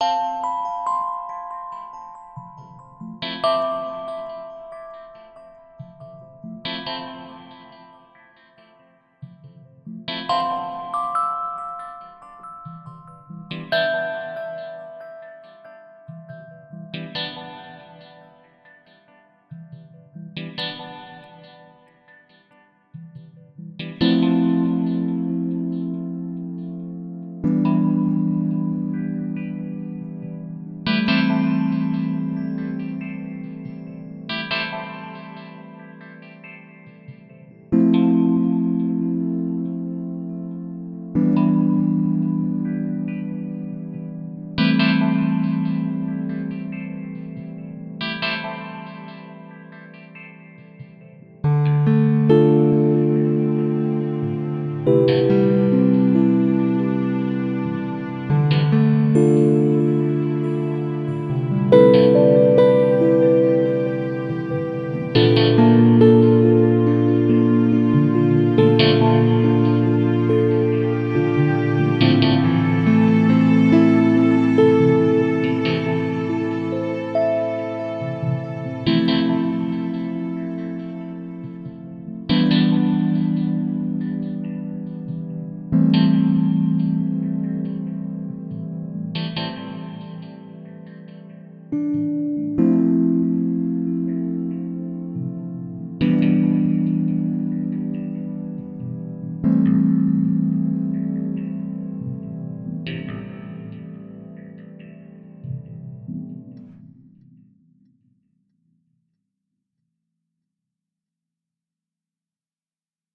Música